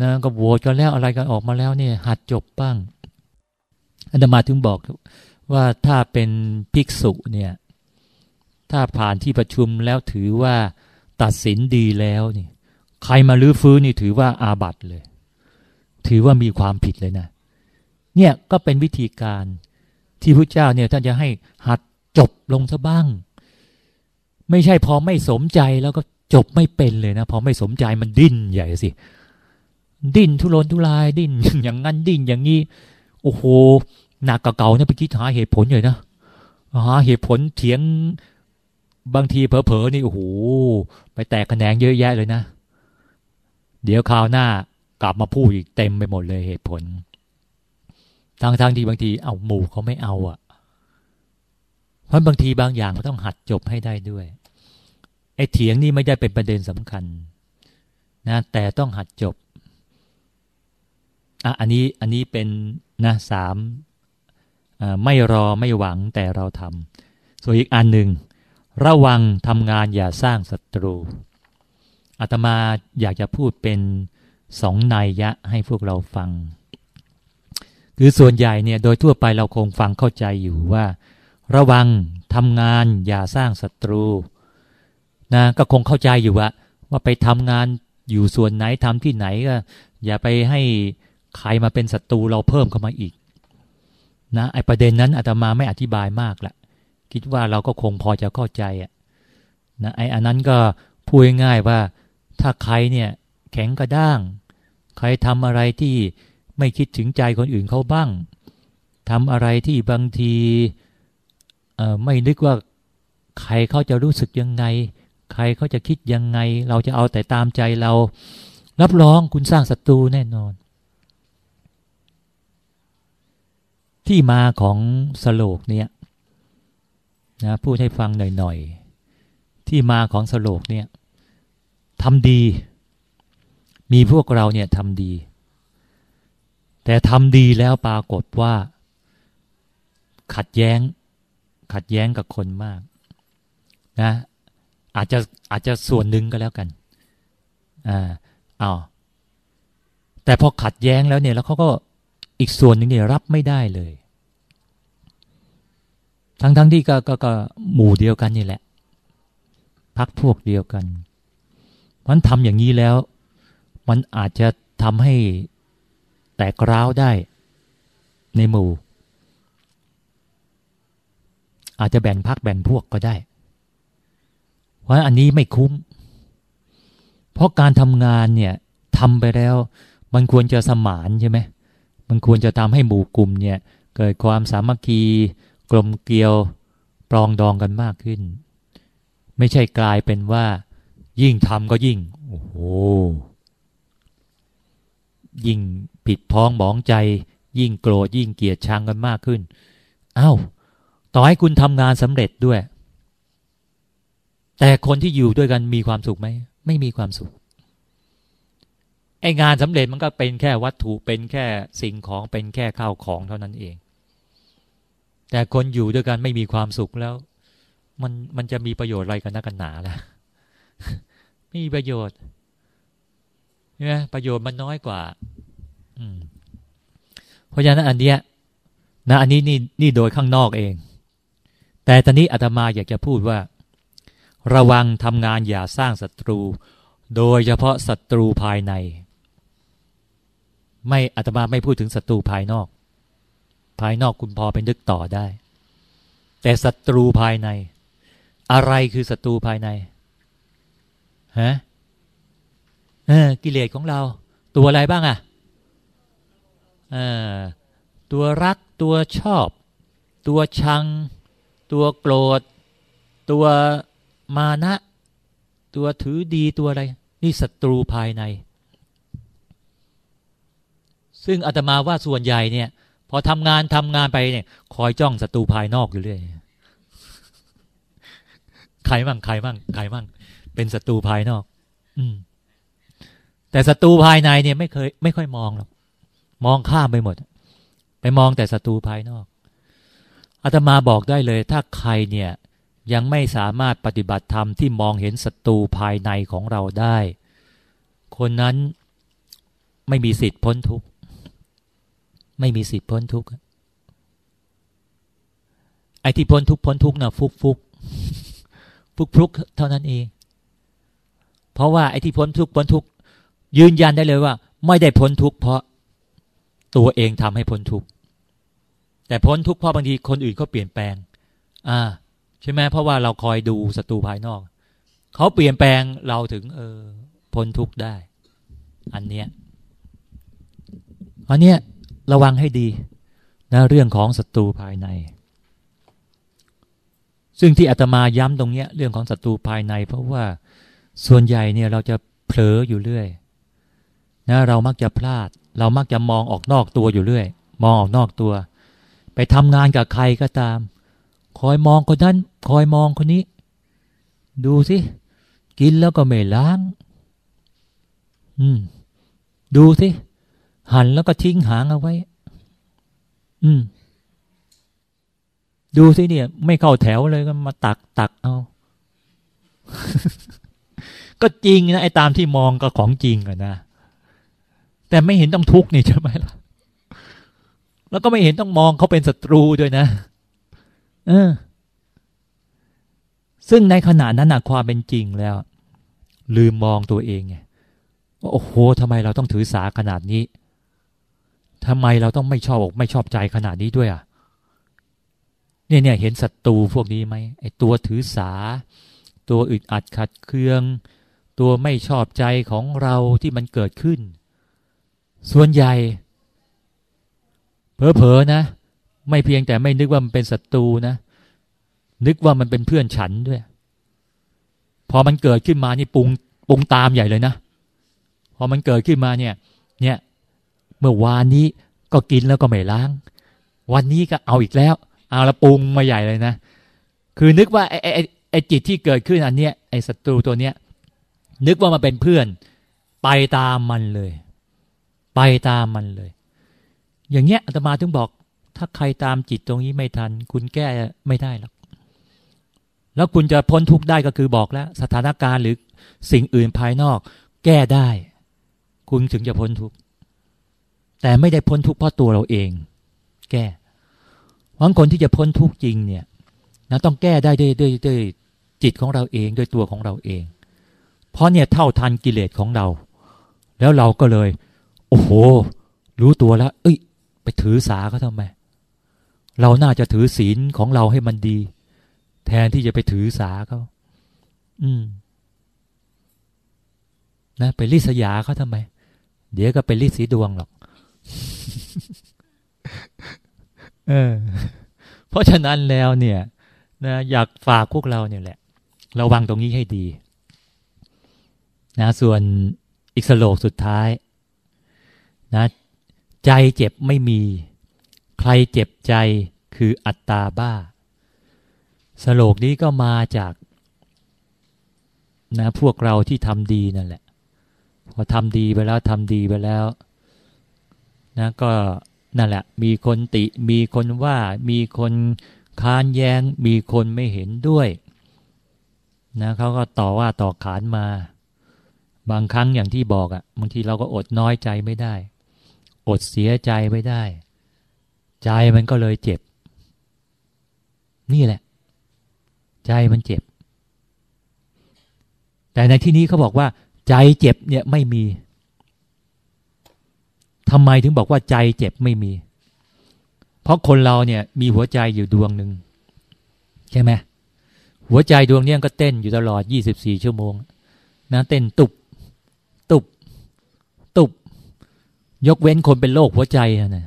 นะก็โหวตกันแล้วอะไรกันออกมาแล้วเนี่ยหัดจบบ้างอาตมาถึงบอกว่าถ้าเป็นภิกษุเนี่ย ถ้าผ่านที่ประชุมแล้วถือว่าตัดสินดีแล้วนี่ใครมาลื้อฟื้นนี่ถือว่าอาบัตเลย ถือว่ามีความผิดเลยนะ เนี่ยก็เป็นวิธีการที่พระเจ้าเนี่ยท่านจะให้หัดจบลงซะบ้าง ไม่ใช่พอไม่สมใจแล้วก็จบไม่เป็นเลยนะ พอไม่สมใจมันดิ้นใหญ่สิ ดิ้นทุรนทุรายดิ้นอย่างนั้นดิ้นอย่างนี้โอ้โหหนักกว่าเก่าเนี่ยไปคิดหาเหตุผลเลยนะหาเหตุผลเถียงบางทีเผลอๆนี่โอ้โหไปแตกแขนงเยอะแยะเลยนะ เดี๋ยวคราวหน้ากลับมาพูดอีกเต็มไปหมดเลยเหตุผลทั้งๆทที่บางทีเอาหมู่เขาไม่เอาอะ่ะ เพราะบางทีบางอย่างมันต้องหัดจบให้ได้ด้วยไอ้เถียงนี่ไม่ได้เป็นประเด็นสำคัญ นะ แต่ต้องหัดจบ อะอันนี้อันนี้เป็นนะสามไม่รอไม่หวังแต่เราทำส่วนอีกอันหนึ่ง ระวังทำงานอย่าสร้างศัตรูอาตมาอยากจะพูดเป็นสองนัยยะให้พวกเราฟัง คือส่วนใหญ่เนี่ยโดยทั่วไปเราคงฟังเข้าใจอยู่ว่า ระวังทำงานอย่าสร้างศัตรูนะก็คงเข้าใจอยู่ว่าว่าไปทำงานอยู่ส่วนไหนทำที่ไหนก็อย่าไปให้ ใครมาเป็นศัตรูเราเพิ่มเข้ามาอีกนะไอประเด็นนั้นอาตมาไม่อธิบายมากละคิดว่าเราก็คงพอจะเข้าใจอะนะไออันนั้นก็พูดง่ายว่าถ้าใครเนี่ยแข็งกระด้าง ใครทำอะไรที่ไม่คิดถึงใจคนอื่นเขาบ้างทำอะไรที่บางทีไม่นึกว่าใครเขาจะรู้สึกยังไง ใครเขาจะคิดยังไง เราจะเอาแต่ตามใจเรา รับรองคุณสร้างศัตรูแน่นอน ที่มาของสโลกเนี่ยนะพูดให้ฟังหน่อยๆ ที่มาของสโลกเนี่ยทำดี มีพวกเราเนี่ยทำดี แต่ทำดีแล้วปรากฏว่า ขัดแย้ง ขัดแย้งกับคนมากนะอาจจะอาจจะส่วนหนึ่งก็แล้วกันอ่าเอาแต่พอขัดแย้งแล้วเนี่ย แล้วเขาก็ อีกส่วนหนึ่งเนี่ยรับไม่ได้เลย ทั้งๆทที่ก็ก็หมู่เดียวกันนี่แหละ พักพวกเดียวกันมันทำอย่างนี้แล้ว มันอาจจะทำให้แตกร้าวได้ในหมู่ อาจจะแบ่งพักแบ่งพวกก็ได้ เพราะอันนี้ไม่คุ้ม เพราะการทำงานเนี่ยทำไปแล้ว มันควรจะสมานใช่ไหม มันควรจะทำให้หมู่กลุ่มเนี่ย เกิดความสามัคคี กลมเกลียวปรองดองกันมากขึ้น ไม่ใช่กลายเป็นว่า ยิ่งทำก็ยิ่ง โอ้โห ยิ่งผิดพ้องหมองใจ ยิ่งโกรธยิ่งเกลียดชังกันมากขึ้นอา้าวต่อให้คุณทำงานสำเร็จด้วย แต่คนที่อยู่ด้วยกันมีความสุขไหม ไม่มีความสุข ไองานสำเร็จมันก็เป็นแค่วัตถุเป็นแค่สิ่งของเป็นแค่ข้าวของเท่านั้นเอง แต่คนอยู่ด้วยกันไม่มีความสุขแล้ว มันมันจะมีประโยชน์อะไรกันนักกันหนาล่ะไม่มีประโยชน์เนี่ยประโยชน์มันน้อยกว่า อืม เพราะฉะนั้นอันเนี้ยนะอันนี้นี่นี่โดยข้างนอกเอง แต่ตอนนี้อาตมาอยากจะพูดว่า ระวังทำงานอย่าสร้างศัตรู โดยเฉพาะศัตรูภายใน ไม่อาตมาไม่พูดถึงศัตรูภายนอก ภายนอกคุณพอเป็นนึกต่อได้ แต่ศัตรูภายใน อะไรคือศัตรูภายในฮะเออกิเลสของเรา ตัวอะไรบ้างอะ่ะเออตัวรักตัวชอบ ตัวชัง ตัวโกรธ ตัวมานะ ตัวถือดีตัวอะไร นี่ศัตรูภายใน ซึ่งอาตมาว่าส่วนใหญ่เนี่ย พอทำงานทำงานไปเนี่ย คอยจ้องศัตรูภายนอกอยู่เรื่อยใครมั่งใครมั่งใครมั่งเป็นศัตรูภายนอก อืม แต่ศัตรูภายในเนี่ยไม่เคย ไม่ค่อยมองหรอกมองข้ามไปหมด ไปมองแต่ศัตรูภายนอกอาตมาบอกได้เลย ถ้าใครเนี่ย ยังไม่สามารถปฏิบัติธรรมที่มองเห็นศัตรูภายในของเราได้ คนนั้นไม่มีสิทธิ์พ้นทุกข์ ไม่มีสิทธิ์พ้นทุกข์ไอ้ที่พ้นทุกข์พ้นทุกข์น่ะฟุกฟุกฟุกฟุกเท่านั้นเอง เพราะว่าไอ้ที่พ้นทุกข์พ้นทุกข์ยืนยันได้เลยว่า ไม่ได้พ้นทุกข์เพราะตัวเองทำให้พ้นทุกข์แต่พ้นทุกข์เพราะบางทีคนอื่นเขาเปลี่ยนแปลง อ่า ใช่ไหมเพราะว่าเราคอยดูศัตรูภายนอกเขาเปลี่ยนแปลงเราถึง เออพ้นทุกข์ได้ อันเนี้ยอันเนี้ย ระวังให้ดีนะเรื่องของศัตรูภายใน ซึ่งที่อาตมาย้ำตรงเนี้ยเรื่องของศัตรูภายใน เพราะว่าส่วนใหญ่เนี่ยเราจะเผลออยู่เรื่อยนะเรามักจะพลาด เรามักจะมองออกนอกตัวอยู่เรื่อย มองออกนอกตัว ไปทำงานกับใครก็ตาม คอยมองคนนั้น คอยมองคนนี้ ดูสิกินแล้วก็ไม่ล้าง อืม ดูสิ หั่นแล้วก็ทิ้งหางเอาไว้ อืม ดูสิเนี่ย ไม่เข้าแถวเลยก็มาตักตักเอา ก็จริงนะไอ้ตามที่มองก็ของจริงอะนะแต่ไม่เห็นต้องทุกข์นี่ใช่ไหมล่ะแล้วก็ไม่เห็นต้องมองเขาเป็นศัตรูด้วยนะ เออ ซึ่งในขณะนั้นนะความเป็นจริงแล้ว ลืมมองตัวเองไงว่าโอ้โหทำไมเราต้องถือสาขนาดนี้ ทำไมเราต้องไม่ชอบอกไม่ชอบใจขนาดนี้ด้วยอะเนี่ยเนี่ยเห็นศัตรูพวกนี้ไหมไอ้ตัวถือสา ตัวอึดอัดขัดเคือง ตัวไม่ชอบใจของเราที่มันเกิดขึ้น ส่วนใหญ่เผลอๆนะ ไม่เพียงแต่ไม่นึกว่ามันเป็นศัตรูนะ นึกว่ามันเป็นเพื่อนฉันด้วย พอมันเกิดขึ้นมานี่ปรุงปรุงตามใหญ่เลยนะ พอมันเกิดขึ้นมาเนี่ย เนี่ย เมื่อวานนี้ก็กินแล้วก็ไม่ล้าง วันนี้ก็เอาอีกแล้ว เอาละปรุงมาใหญ่เลยนะ คือนึกว่าไอ้ไอ้ไอ้จิตที่เกิดขึ้นอันเนี้ยไอ้ศัตรูตัวเนี้ย นึกว่ามันเป็นเพื่อน ไปตามมันเลย ไปตามมันเลย อย่างเงี้ยอาตมาถึงบอก ถ้าใครตามจิตตรงนี้ไม่ทัน คุณแก้ไม่ได้หรอกแล้วคุณจะพ้นทุกข์ได้ก็คือบอกแล้ว สถานการณ์หรือสิ่งอื่นภายนอก แก้ได้ คุณถึงจะพ้นทุกข์ แต่ไม่ได้พ้นทุกข์เพราะตัวเราเอง แก้บางคนที่จะพ้นทุกข์จริงเนี่ยนะต้องแก้ได้ด้วยด้วยด้วยจิตของเราเองด้วยตัวของเราเอง เพราะเนี่ยเท่าทันกิเลสของเรา แล้วเราก็เลย โอ้โห รู้ตัวแล้ว เอ้ย ไปถือสาเขาทำไม เราน่าจะถือศีลของเราให้มันดี แทนที่จะไปถือสาเขาอืม นะ ไปริษยาเขาทำไม เดี๋ยวก็ไปริษสีดวงหรอก เออ เพราะฉะนั้นแล้วเนี่ยนะอยากฝากพวกเราเนี่ยแหละ ระวังตรงนี้ให้ดี นะส่วนอีกสโลกสุดท้าย นะ ใจเจ็บไม่มี ใครเจ็บใจคืออัตตาบ้า สโลกนี้ก็มาจาก นะ พวกเราที่ทำดีนั่นแหละ พอทำดีไปแล้วทำดีไปแล้ว นะก็นั่นแหละ มีคนติ มีคนว่า มีคนค้านแยง้ง มีคนไม่เห็นด้วยนะเขาก็ต่อว่าต่อขานมา บางครั้งอย่างที่บอกอะ่ะ บางทีเราก็อดน้อยใจไม่ได้ อดเสียใจไม่ได้ ใจมันก็เลยเจ็บ นี่แหละ ใจมันเจ็บ แต่ในที่นี้เขาบอกว่า ใจเจ็บเนี่ยไม่มี ทำไมถึงบอกว่าใจเจ็บไม่มี เพราะคนเราเนี่ย มีหัวใจอยู่ดวงหนึ่งใช่ไหมหัวใจดวงนี้ก็เต้นอยู่ตลอดยี่สิบสี่ชั่วโมง นะเต้นตุบ ตุบ ตุบ ยกเว้นคนเป็นโรคหัวใจนะ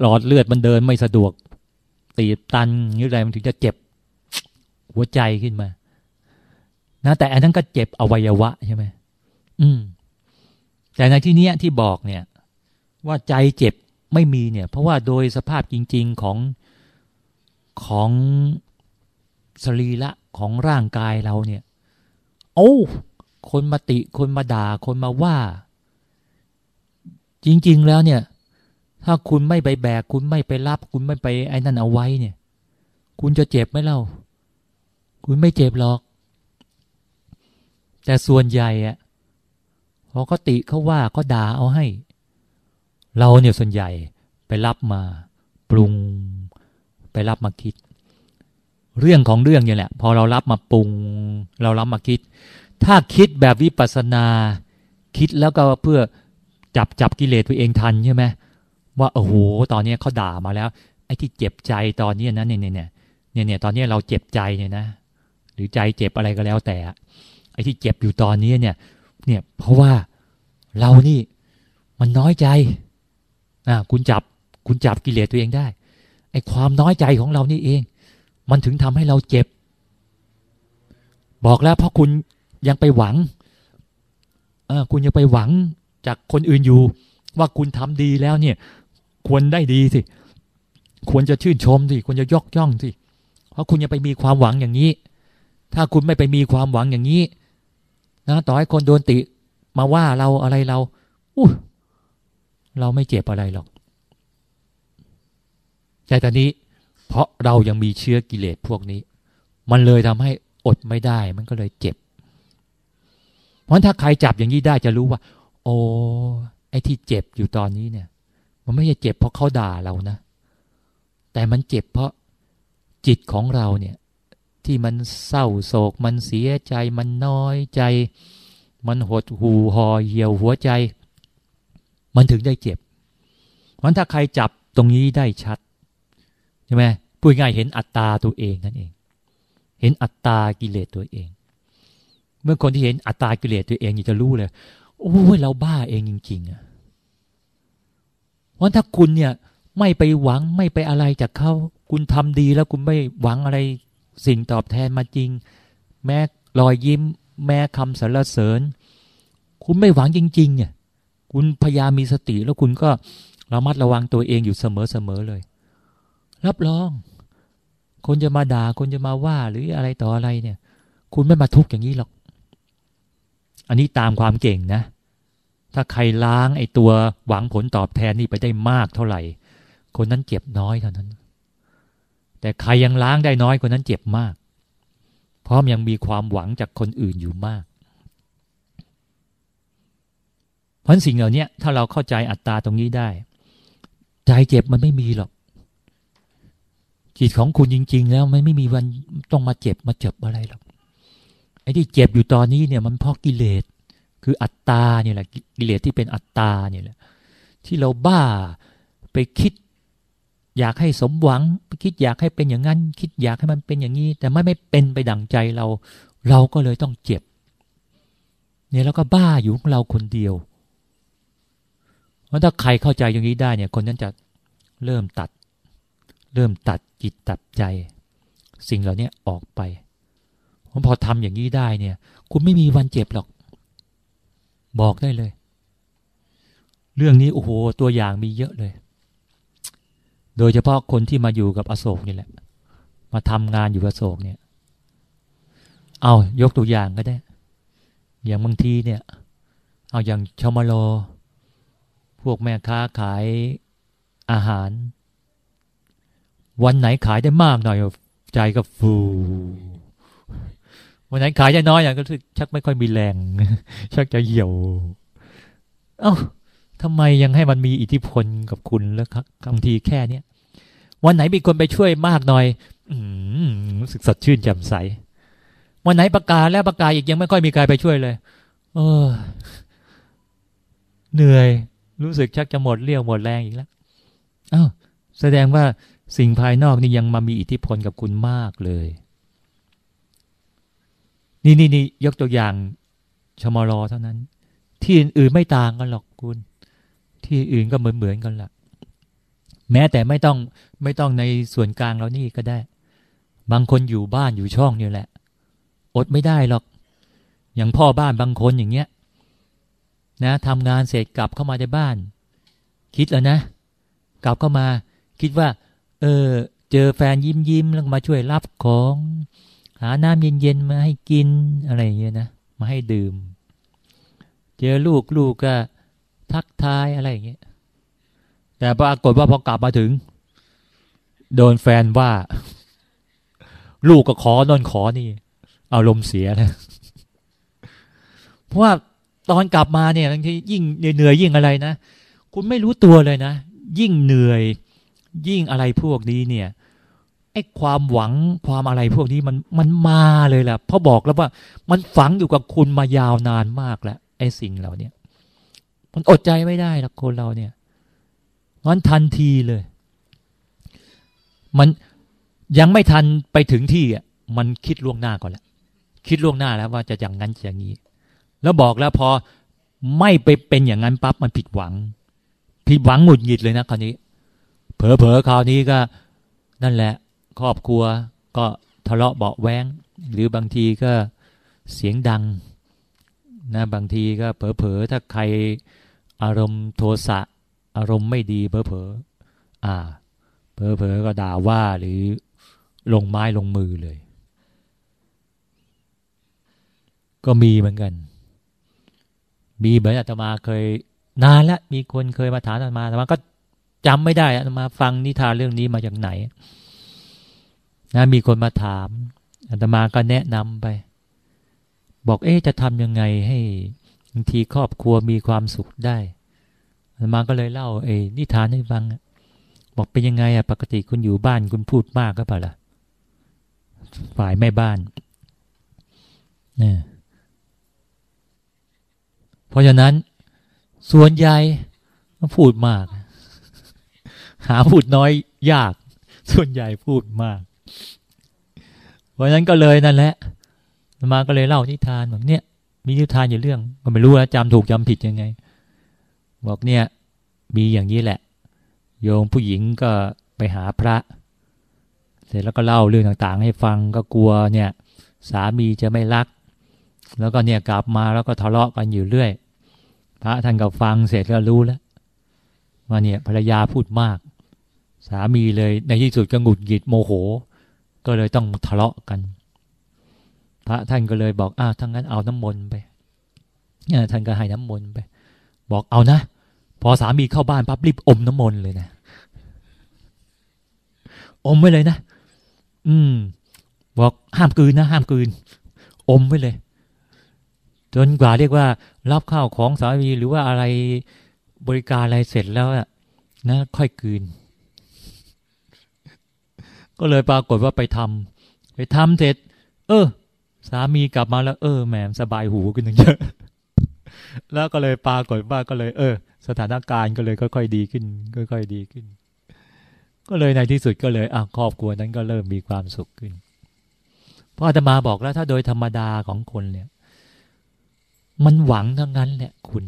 หลอดเลือดมันเดินไม่สะดวก ตีบตันหรืออะไรมันถึงจะเจ็บ หัวใจขึ้นมา นะ แต่อันนั้นก็เจ็บอวัยวะใช่ไหมอืม แต่ในที่นี้ที่บอกเนี่ยว่าใจเจ็บไม่มีเนี่ย เพราะว่าโดยสภาพจริง ๆของของสรีระของร่างกายเราเนี่ย โอ้ คนมาติคนมาด่าคนมาว่า จริง ๆ แล้วเนี่ย ถ้าคุณไม่ไปแบก คุณไม่ไปรับ คุณไม่ไปไอ้นั่นเอาไว้เนี่ย คุณจะเจ็บไหมเล่า คุณไม่เจ็บหรอก แต่ส่วนใหญ่อะ เขาติเขาว่าเขาด่าเอาให้ เราเนี่ยส่วนใหญ่ไปรับมาปรุง ไปรับมาคิด เรื่องของเรื่องเนี่ยแหละ พอเรารับมาปรุง เรารับมาคิด ถ้าคิดแบบวิปัสสนา คิดแล้วก็เพื่อจับจับกิเลสตัวเองทันใช่ไหมว่าโอ้โหตอนนี้เขาด่ามาแล้ว ไอ้ที่เจ็บใจตอนนี้นะเนี่ยเนี่ยเนี่ยเนี่ยตอนนี้เราเจ็บใจเนี่ยนะ หรือใจเจ็บอะไรก็แล้วแต่ไอ้ที่เจ็บอยู่ตอนนี้เนี่ย เนี่ยเพราะว่าเรานี่มันน้อยใจอ่าคุณจับคุณจับกิเลสตัวเองได้ไอ้ความน้อยใจของเรานี่เอง มันถึงทำให้เราเจ็บ บอกแล้วเพราะคุณยังไปหวังเออคุณยังไปหวังจากคนอื่นอยู่ ว่าคุณทำดีแล้วเนี่ย ควรได้ดีสิควรจะชื่นชมสิควรจะยกย่องสิเพราะคุณยังไปมีความหวังอย่างนี้ ถ้าคุณไม่ไปมีความหวังอย่างนี้ นะต่อให้คนโดนติ มาว่าเราอะไรเราอู้เราไม่เจ็บอะไรหรอก แต่ตอนนี้ เพราะเรายังมีเชื้อกิเลสพวกนี้ มันเลยทำให้อดไม่ได้ มันก็เลยเจ็บ เพราะถ้าใครจับอย่างนี้ได้จะรู้ว่า โอ้ไอ้ที่เจ็บอยู่ตอนนี้เนี่ย มันไม่ใช่เจ็บเพราะเขาด่าเรานะ แต่มันเจ็บเพราะจิตของเราเนี่ย ที่มันเศร้าโศก มันเสียใจ มันน้อยใจ มันหดหูห่อเหี่ยวหัวใจ มันถึงได้เจ็บเพราะถ้าใครจับตรงนี้ได้ชัดใช่ไหมพูดง่ายเห็นอัตตาตัวเองนั่นเอง เห็นอัตตากิเลสตัวเอง เมื่อคนที่เห็นอัตตากิเลสตัวเองจะรู้เลยโอ้ยเราบ้าเองจริง ๆอะเพราะถ้าคุณเนี่ย ไม่ไปหวังไม่ไปอะไรจากเขาคุณทำดีแล้วคุณไม่หวังอะไร สิ่งตอบแทนมาจริง แม้รอยยิ้ม แม้คำสรรเสริญ คุณไม่หวังจริง ๆ เนี่ย คุณพยายามมีสติแล้วคุณก็ระมัดระวังตัวเองอยู่เสมอๆเลย รับรอง คนจะมาด่าคนจะมาว่าหรืออะไรต่ออะไรเนี่ย คุณไม่มาทุกข์อย่างนี้หรอก อันนี้ตามความเก่งนะ ถ้าใครล้างไอ้ตัวหวังผลตอบแทนนี่ไปได้มากเท่าไหร่ คนนั้นเจ็บน้อยเท่านั้น แต่ใครยังล้างได้น้อยคนนั้นเจ็บมาก เพราะยังมีความหวังจากคนอื่นอยู่มาก เพราะสิ่งเหล่านี้ถ้าเราเข้าใจอัตตาตรงนี้ได้ ใจเจ็บมันไม่มีหรอก จิตของคุณจริง ๆ แล้วมันไม่มีวันต้องมาเจ็บมาเจ็บอะไรหรอกไอ้ที่เจ็บอยู่ตอนนี้เนี่ยมันเพราะกิเลส คืออัตตาเนี่ยแหละกิเลสที่เป็นอัตตาเนี่ยแหละที่เราบ้าไปคิด อยากให้สมหวัง คิดอยากให้เป็นอย่างนั้น คิดอยากให้มันเป็นอย่างนี้ แต่ไม่ไม่เป็นไปดั่งใจเรา เราก็เลยต้องเจ็บ เนี่ยเราก็บ้าอยู่ของเราคนเดียวเพราะถ้าใครเข้าใจอย่างนี้ได้เนี่ย คนนั้นจะเริ่มตัด เริ่มตัดจิตตัดใจ สิ่งเหล่านี้ออกไปเพราะพอทำอย่างนี้ได้เนี่ย คุณไม่มีวันเจ็บหรอก บอกได้เลย เรื่องนี้โอ้โหตัวอย่างมีเยอะเลย โดยเฉพาะคนที่มาอยู่กับอโศกนี่แหละ มาทำงานอยู่อโศกเนี่ย เอายกตัวอย่างก็ได้ อย่างบางทีเนี่ย เอาอย่างชมโล พวกแม่ค้าขายอาหาร วันไหนขายได้มากหน่อยใจก็ฟูวันไหนขายได้น้อยอย่างก็รู้ชักไม่ค่อยมีแรง ชักจะเหี่ยว เอา้าทำไมยังให้มันมีอิทธิพลกับคุณแล้วครับบางทีแค่เนี้ย วันไหนมีคนไปช่วยมากหน่อย อืรู้สึกสดชื่นแจ่มใส วันไหนประกาศแล้วประกาศอีกยังไม่ค่อยมีใครไปช่วยเลย เออ เหนื่อย รู้สึกชักจะหมดเรี่ยวหมดแรงอีกแล้วอ้าวแสดงว่าสิ่งภายนอกนี่ยังมามีอิทธิพลกับคุณมากเลย นี่นี่นี่ยกตัวอย่างชมรอเท่านั้น ที่อื่นๆไม่ต่างกันหรอกคุณ ที่อื่นก็เหมือนเหมือนกันแหละ แม้แต่ไม่ต้องไม่ต้องในส่วนกลางเรานี่ก็ได้ บางคนอยู่บ้านอยู่ช่องนี่แหละ อดไม่ได้หรอก อย่างพ่อบ้านบางคนอย่างเงี้ย นะทำงานเสร็จกลับเข้ามาในบ้าน คิดแล้วนะ กลับเข้ามา คิดว่า เออ เจอแฟนยิ้มยิ้มแล้วมาช่วยรับของ หาน้ำเย็นๆมาให้กินอะไรอย่างเงี้ยนะมาให้ดื่ม เจอลูกลูกก็ทักทายอะไรอย่างเงี้ย แต่ปรากฏว่าพอกลับมาถึง โดนแฟนว่า ลูกก็ขอนอนขอนี่ อารมณ์เสียนะเพราะว่าตอนกลับมาเนี่ยบางทียิ่งเหนื่อยยิ่งอะไรนะคุณไม่รู้ตัวเลยนะ ยิ่งเหนื่อย ยิ่งอะไรพวกนี้เนี่ยไอ้ความหวังความอะไรพวกนี้มันมันมาเลยแหละเพราะบอกแล้วว่า มันฝังอยู่กับคุณมายาวนานมากแล้วไอ้สิ่งเหล่านี้มันอดใจไม่ได้ละคนเราเนี่ย งั้นทันทีเลย มันยังไม่ทันไปถึงที่อะมันคิดล่วงหน้าก่อนแล้วคิดล่วงหน้าแล้วว่าจะอย่างนั้นอย่างนี้ แล้วบอกแล้วพอไม่ไปเป็นอย่างนั้นปั๊บมันผิดหวัง ผิดหวังหงุดหงิดเลยนะคราวนี้ เผลอๆคราวนี้ก็ นั่นแหละ ครอบครัว ก็ทะเลาะเบาแวงหรือบางทีก็เสียงดังนะบางทีก็เผลอๆถ้าใครอารมณ์โทสะ อารมณ์ไม่ดีเผลอๆอ่าเผลอก็ด่าว่าหรือลงไม้ลงมือเลย ก็มีเหมือนกัน มีเหมือนอาตมาเคย นานแล้วมีคนเคยมาถามอาตมาอาตมาก็จำไม่ได้อาตมาฟังนิทานเรื่องนี้มาจากไหนนะมีคนมาถามอาตมาก็แนะนำไป บอกเอ๊ะจะทำยังไงให้บางทีครอบครัวมีความสุขได้ มาก็เลยเล่าเอ้นิทานให้ฟังบอกเป็นยังไงอะปกติคุณอยู่บ้านคุณพูดมากก็เปล่าล่ะฝ่ายแม่บ้านเนี่ยเพราะฉะนั้น ส่วนใหญ่พูดมาก หาพูดน้อยยาก ส่วนใหญ่พูดมาก เพราะฉะนั้นก็เลยนั่นแหละมาก็เลยเล่านิทานบอกเนี่ยมีนิทานอยู่เรื่อง ก็ไม่รู้นะจำถูกจำผิดยังไง บอกเนี่ยมีอย่างนี้แหละ โยมผู้หญิงก็ไปหาพระ เสร็จแล้วก็เล่าเรื่องต่างๆ ให้ฟังก็กลัวเนี่ยสามีจะไม่รัก แล้วก็เนี่ยกลับมาแล้วก็ทะเลาะกันอยู่เรื่อย พระท่านก็ฟังเสร็จก็รู้แล้วว่าเนี่ยภรรยาพูดมาก สามีเลยในที่สุดก็หงุดหงิดโมโห ก็เลยต้องทะเลาะกัน พระท่านก็เลยบอกอ้าวทั้งนั้นเอาน้ำมนต์ไปท่านก็ให้น้ำมนต์ไป บอกเอานะ พอสามีเข้าบ้านปั๊บรีบอมน้ำมนต์เลยนะ อมไว้เลยนะ อืม บอกห้ามกืนนะ ห้ามกืน อมไว้เลย จนกว่าเรียกว่า รับข้าวของสามีหรือว่าอะไรบริการอะไรเสร็จแล้วนะค่อยกืน ก็เลยปรากฏว่าไปทำไปทำเสร็จ เออ สามีกลับมาแล้ว เออแหมสบายหูขึ้นเยอะ แล้วก็เลยปรากฏว่าก็เลย เออ สถานการณ์ก็เลยค่อยๆดีขึ้น ค่อยๆดีขึ้น ก็เลยในที่สุดก็เลยอะครอบครัวนั้นก็เริ่มมีความสุขขึ้น เพราะอาตมาบอกแล้วถ้าโดยธรรมดาของคนเนี่ย มันหวังทั้งนั้นแหละคุณ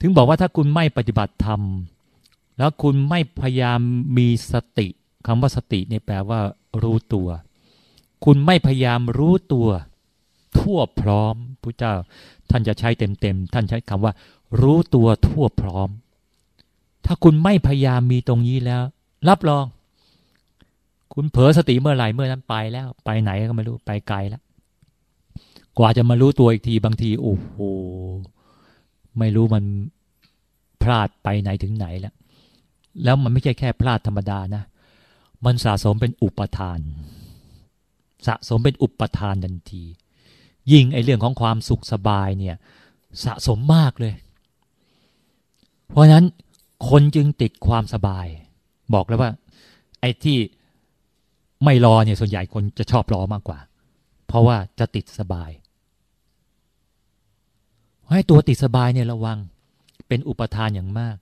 ถึงบอกว่าถ้าคุณไม่ปฏิบัติธรรมแล้วคุณไม่พยายามมีสติคำว่าสติเนี่ยแปลว่า รู้ตัว คุณไม่พยายามรู้ตัว ทั่วพร้อมพระเจ้า ท่านจะใช้เต็มๆท่านใช้คำว่า รู้ตัวทั่วพร้อม ถ้าคุณไม่พยายามมีตรงนี้แล้ว รับรอง คุณเผลอสติเมื่อไหร่เมื่อนั้นไปแล้ว ไปไหนก็ไม่รู้ไปไกลแล้วกว่าจะมารู้ตัวอีกทีบางทีโอ้โหไม่รู้มันพลาดไปไหนถึงไหนแล้ว แล้วมันไม่ใช่แค่พลาดธรรมดานะ มันสะสมเป็นอุปทาน สะสมเป็นอุปทานทันที ยิ่งไอเรื่องของความสุขสบายเนี่ย สะสมมากเลย เพราะนั้นคนจึงติดความสบาย บอกแล้วว่า ไอ้ที่ไม่รอเนี่ยส่วนใหญ่คนจะชอบรอมากกว่า เพราะว่าจะติดสบาย ให้ตัวติดสบายเนี่ยระวัง เป็นอุปทานอย่างมาก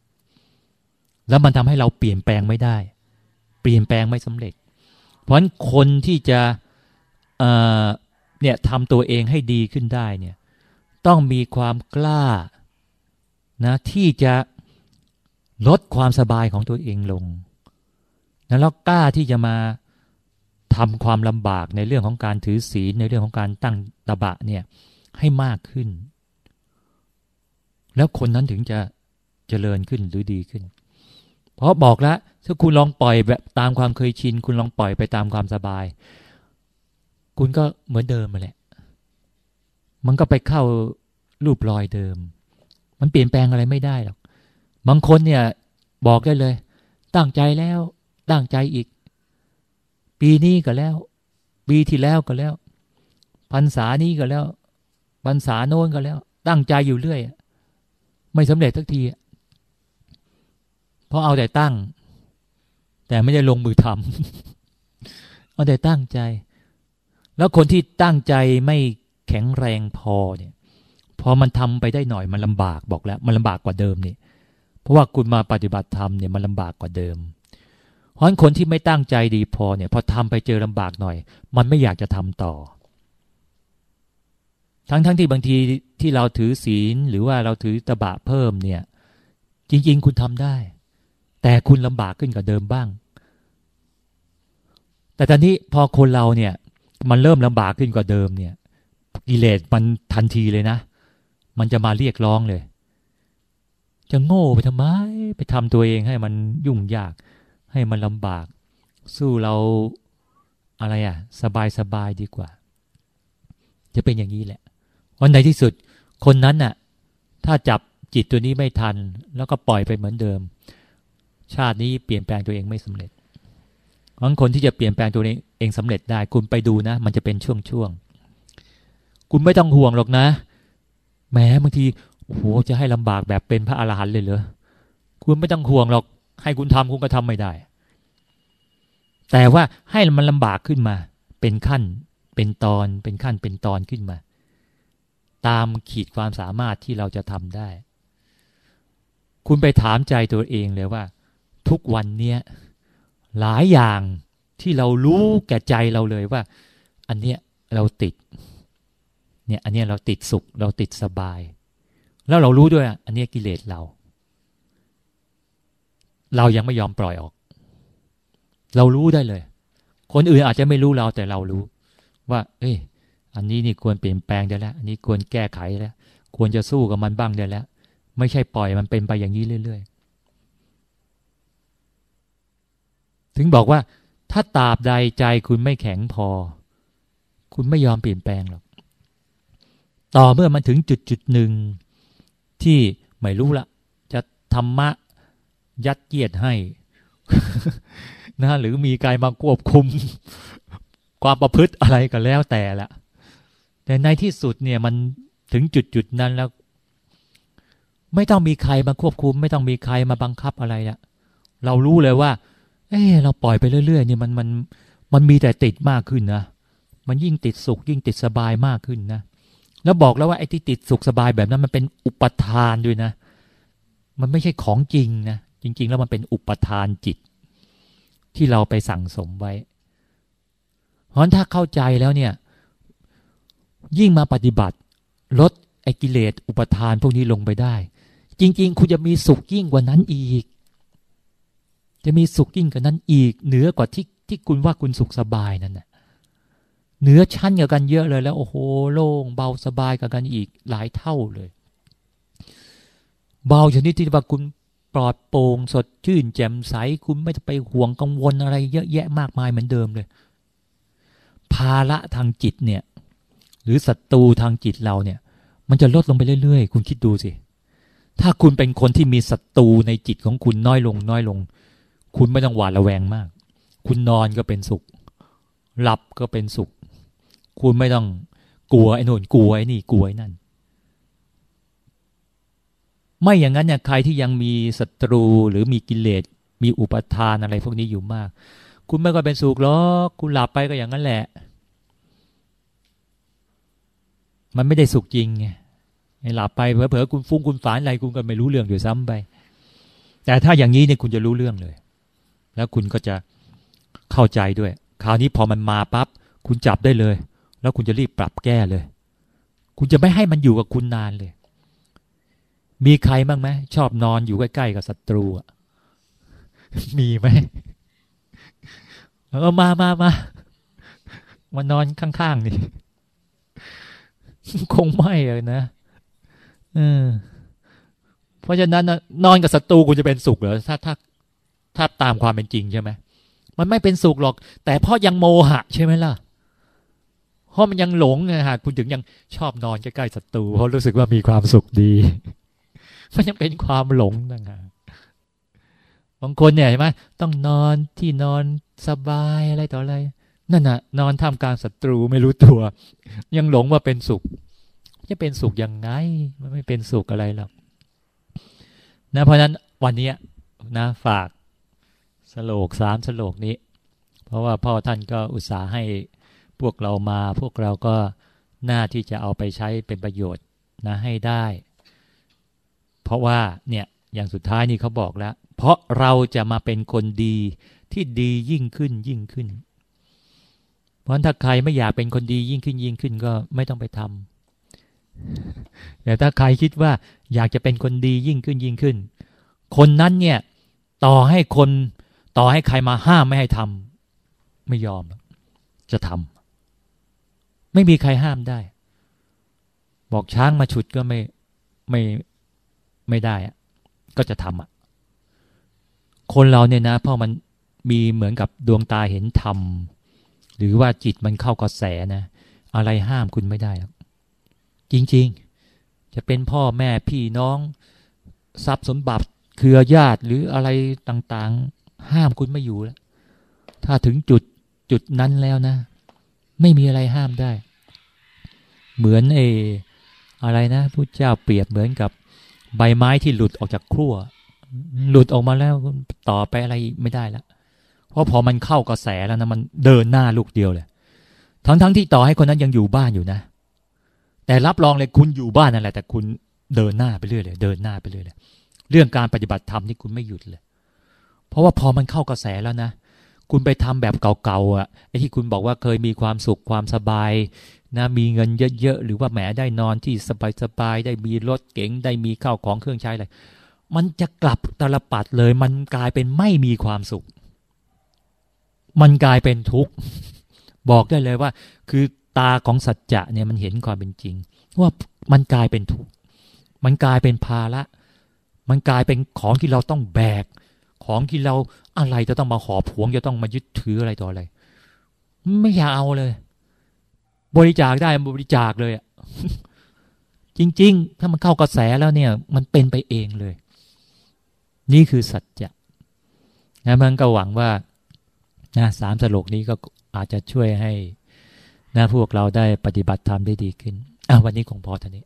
แล้วมันทำให้เราเปลี่ยนแปลงไม่ได้ เปลี่ยนแปลงไม่สำเร็จ เพราะฉะนั้นคนที่จะ เนี่ยทำตัวเองให้ดีขึ้นได้เนี่ยต้องมีความกล้านะที่จะลดความสบายของตัวเองลงนะแล้วกล้าที่จะมาทำความลำบากในเรื่องของการถือศีลในเรื่องของการตั้งตบะเนี่ยให้มากขึ้น แล้วคนนั้นถึงจะเจริญขึ้นหรือดีขึ้น เพราะบอกแล้วถ้าคุณลองปล่อยแบบตามความเคยชิน คุณลองปล่อยไปตามความสบาย คุณก็เหมือนเดิมมาแหละ มันก็ไปเข้ารูปรอยเดิม มันเปลี่ยนแปลงอะไรไม่ได้หรอก บางคนเนี่ย บอกได้เลย ตั้งใจแล้ว ตั้งใจอีก ปีนี้ก็แล้ว ปีที่แล้วก็แล้ว พรรษานี้ก็แล้ว พรรษาโน้นก็แล้ว ตั้งใจอยู่เรื่อย ไม่สำเร็จทักที เพราะเอาแต่ตั้ง แต่ไม่ได้ลงมือทำเอาแต่ตั้งใจ แล้วคนที่ตั้งใจไม่แข็งแรงพอเนี่ยพอมันทำไปได้หน่อยมันลำบากบอกแล้ว มันลำบากกว่าเดิมนี่เพราะว่าคุณมาปฏิบัติธรรมเนี่ยมันลำบากกว่าเดิมเพราะฉะนั้นคนที่ไม่ตั้งใจดีพอเนี่ยพอทำไปเจอลำบากหน่อย มันไม่อยากจะทำต่อ ทั้งๆทที่บางทีที่เราถือศีลหรือว่าเราถือตบะเพิ่มเนี่ย จริง ๆ คุณทำได้ แต่คุณลำบากขึ้นกว่าเดิมบ้าง แต่ตอนนี้พอคนเราเนี่ย มันเริ่มลำบากขึ้นกว่าเดิมเนี่ย กิเลสมันทันทีเลยนะ มันจะมาเรียกร้องเลย จะโง่ไปทำไม ไปทำตัวเองให้มันยุ่งยาก ให้มันลำบาก สู้เราอะไรอะสบายสบายดีกว่า จะเป็นอย่างนี้แหละวันไหนที่สุด คนนั้นน่ะ ถ้าจับจิตตัวนี้ไม่ทัน แล้วก็ปล่อยไปเหมือนเดิม ชาตินี้เปลี่ยนแปลงตัวเองไม่สำเร็จ บางคนที่จะเปลี่ยนแปลงตัวเองเองสำเร็จได้คุณไปดูนะ มันจะเป็นช่วงๆคุณไม่ต้องห่วงหรอกนะแม้บางทีโอ้โหจะให้ลำบากแบบเป็นพระอรหันต์เลยเหรอคุณไม่ต้องห่วงหรอก ให้คุณทำคุณก็ทำไม่ได้ แต่ว่าให้มันลำบากขึ้นมา เป็นขั้น เป็นตอน เป็นขั้นเป็นตอนขึ้นมา ตามขีดความสามารถที่เราจะทำได้ คุณไปถามใจตัวเองเลยว่า ทุกวันเนี้ย หลายอย่างที่เรารู้แก่ใจเราเลยว่า อันเนี้ยเราติด เนี่ยอันเนี้ยเราติดสุข เราติดสบาย แล้วเรารู้ด้วยอันนี้กิเลสเรา เรายังไม่ยอมปล่อยออก เรารู้ได้เลย คนอื่นอาจจะไม่รู้เราแต่เรารู้ ว่า เอ้ยอันนี้นี่ควรเปลี่ยนแปลงได้แล้ว อันนี้ควรแก้ไขแล้ว ควรจะสู้กับมันบ้างได้แล้ว ไม่ใช่ปล่อยมันเป็นไปอย่างนี้เรื่อย ๆ ถึงบอกว่า ถ้าตาบใดใจคุณไม่แข็งพอ คุณไม่ยอมเปลี่ยนแปลงหรอก ต่อเมื่อมันถึงจุดจุดหนึ่งที่ไม่รู้ละจะธรรมะยัดเยียดให้นะหรือมีกายมาควบคุม ความประพฤติอะไรก็แล้วแต่ละแต่ในที่สุดเนี่ยมันถึงจุดจุดนั้นแล้ว ไม่ต้องมีใครมาควบคุม ไม่ต้องมีใครมาบังคับอะไรละเรารู้เลยว่า เออเราปล่อยไปเรื่อยๆเนี่ยมันมันมันมีแต่ติดมากขึ้นนะมันยิ่งติดสุข ยิ่งติดสบายมากขึ้นนะแล้วบอกแล้วว่าไอ้ที่ติดสุขสบายแบบนั้นมันเป็นอุปทานด้วยนะ มันไม่ใช่ของจริงนะจริง ๆ แล้วมันเป็นอุปทานจิต ที่เราไปสั่งสมไว้เพราะถ้าเข้าใจแล้วเนี่ย ยิ่งมาปฏิบัติ ลดไอ้กิเลสอุปทานพวกนี้ลงไปได้ จริง ๆ คุณจะมีสุขยิ่งกว่านั้นอีก จะมีสุขยิ่งกว่านั้นอีก เหนือกว่าที่ที่คุณว่าคุณสุขสบายนั่นนะเหนือชั้นกับกันเยอะเลยแล้วโอ้โหโล่งเบาสบายกับกันอีกหลายเท่าเลย เบาชนิดที่ว่าคุณปลอดโปร่งสดชื่น แจ่มใสคุณไม่ต้องไปห่วงกังวลอะไร เยอะแยะมากมายเหมือนเดิมเลย ภาระทางจิตเนี่ย หรือศัตรูทางจิตเราเนี่ย มันจะลดลงไปเรื่อยๆ คุณคิดดูสิถ้าคุณเป็นคนที่มีศัตรูในจิตของคุณน้อยลง น้อยลง คุณไม่ต้องหวาดระแวงมาก คุณนอนก็เป็นสุข หลับก็เป็นสุข คุณไม่ต้องกลัวไอ้นู่นกลัวไอ้นี่กลัวไอ้นั่น ไม่อย่างนั้นเนี่ยใครที่ยังมีศัตรูหรือมีกิเลสมีอุปทานอะไรพวกนี้อยู่มาก คุณไม่ก็เป็นสุขหรอกคุณหลับไปก็อย่างนั้นแหละ มันไม่ได้สุขจริงไงหลับไปเผลอๆคุณฟุ้งคุณฝันอะไรคุณก็ไม่รู้เรื่องอยู่ซ้ำไป แต่ถ้าอย่างนี้เนี่ยคุณจะรู้เรื่องเลย แล้วคุณก็จะเข้าใจด้วย คราวนี้พอมันมาปับ๊บคุณจับได้เลย แล้วคุณจะรีบปรับแก้เลย คุณจะไม่ให้มันอยู่กับคุณนานเลย มีใครบ้างไหมชอบนอนอยู่ใกล้ๆกับศัตรูอะมีไหมเออมามามามานอนข้างๆนี่คงไม่เลยนะเออเพราะฉะนั้นนอนกับศัตรูคุณจะเป็นสุขเหรอถ้าถ้า ถ้าตามความเป็นจริงใช่ไหมมันไม่เป็นสุขหรอก แต่เพราะยังโมหะ ใช่ไหมล่ะราะมันยังหลงนะฮะคุณถึงยังชอบนอนใกล้ๆศัตรูเพราะรู้สึกว่ามีความสุขดีมันยังเป็นความหลงนะฮะบางคนเนี่ยเห็นไหมต้องนอนที่นอนสบายอะไรต่ออะไรนั่นน่ะ นอนท่ามกลางศัตรูไม่รู้ตัว ยังหลงว่าเป็นสุข จะเป็นสุขยังไง มันไม่เป็นสุขอะไรหรอกนะเพราะนั้นวันนี้นะฝาก สโลกสามสโลกนี้ เพราะว่าพ่อท่านก็อุตส่าห์ให้พวกเรามา พวกเราก็น่าที่จะเอาไปใช้เป็นประโยชน์นะให้ได้ เพราะว่าเนี่ยอย่างสุดท้ายนี่เขาบอกแล้ว เพราะเราจะมาเป็นคนดีที่ดียิ่งขึ้นยิ่งขึ้น เพราะถ้าใครไม่อยากเป็นคนดียิ่งขึ้นยิ่งขึ้นก็ไม่ต้องไปทำแต่ถ้าใครคิดว่าอยากจะเป็นคนดียิ่งขึ้นยิ่งขึ้น คนนั้นเนี่ยต่อให้คน ต่อให้ใครมาห้ามไม่ให้ทำไม่ยอม จะทำไม่มีใครห้ามได้ บอกช้างมาฉุดก็ไม่ไม่ไม่ได้อะก็จะทำอะ คนเราเนี่ยนะพราะมันมีเหมือนกับดวงตาเห็นธรรมหรือว่าจิตมันเข้ากระแสนะ อะไรห้ามคุณไม่ได้หรอกจริง ๆ จะเป็นพ่อแม่พี่น้อง ทรัพย์สมบัติเครือญาติหรืออะไรต่างๆ ห้ามคุณไม่อยู่แล้ว ถ้าถึงจุดจุดนั้นแล้วนะ ไม่มีอะไรห้ามได้ เหมือนเออะไรนะพระเจ้าเปรียบเหมือนกับใบไม้ที่หลุดออกจากครัวหลุดออกมาแล้วต่อไปอะไรไม่ได้แล้วเพราะพอมันเข้ากระแสแล้วนะมันเดินหน้าลูกเดียวเลย ทั้งๆทที่ต่อให้คนนั้นยังอยู่บ้านอยู่นะ แต่รับรองเลยคุณอยู่บ้านนั่นแหละแต่คุณเดินหน้าไปเรื่อยเลย เดินหน้าไปเรื่อยเลย เรื่องการปฏิบัติธรรมนี่คุณไม่หยุดเลย เพราะว่าพอมันเข้ากระแสแล้วนะ คุณไปทำแบบเก่าๆอะไอ้ที่คุณบอกว่าเคยมีความสุขความสบายนะมีเงินเยอะๆ หรือว่าแหมได้นอนที่สบายๆ ได้มีรถเก๋งได้มีข้าวของเครื่องใช้อะไร มันจะกลับตลปัดเลย มันกลายเป็นไม่มีความสุข มันกลายเป็นทุกข์ บอกได้เลยว่า คือตาของสัจจะเนี่ยมันเห็นความเป็นจริง ว่ามันกลายเป็นทุกข์ มันกลายเป็นภาระ มันกลายเป็นของที่เราต้องแบก ของที่เราอะไรจะต้องมาหอบหวงจะต้องมายึดถืออะไรต่ออะไร ไม่อยากเอาเลย บริจาคได้บริจาคเลยอะจริง ๆ ถ้ามันเข้ากระแสแล้วเนี่ย มันเป็นไปเองเลย นี่คือสัจจะนะมันก็หวังว่านะสามสโลกนี้ก็อาจจะช่วยให้นะพวกเราได้ปฏิบัติธรรมได้ดีขึ้นอะวันนี้คงพอเท่านี้